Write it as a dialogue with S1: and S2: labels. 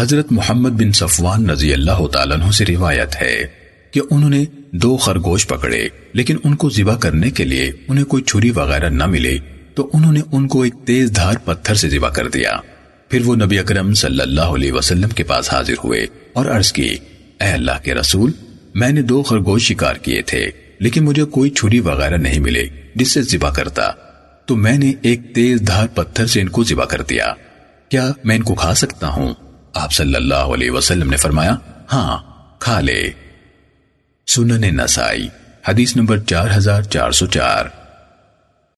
S1: حضرت محمد بن صفوان رضی اللہ تعالیٰ عنہ سے روایت ہے کہ انہوں نے دو خرگوش پکڑے، لیکن ان کو ذبح کرنے کے لیے انہیں کوئی چھری وغیرہ نہ ملے، تو انہوں نے ان کو ایک تیز دھار پتھر سے ذبح کر دیا۔ پھر وہ نبی اکرم صلی اللہ علیہ وسلم کے پاس حاضر ہوئے اور عرض کی، اے اللہ کے رسول، میں نے دو خرگوش شکار کیے تھے، لیکن مجھے کوئی چھری وغیرہ نہیں ملے جس سے ذبح کرتا۔ تو میں نے ایک تیز دھار پتھر سے ان کو ذبح کر دیا۔ کیا میں ان کو کھا سکتا ہوں؟ آپ صلی اللہ علیہ وسلم نے فرمایا ہاں کھا لے۔ سنن نسائی، حدیث نمبر چار ہزار چار سو چار۔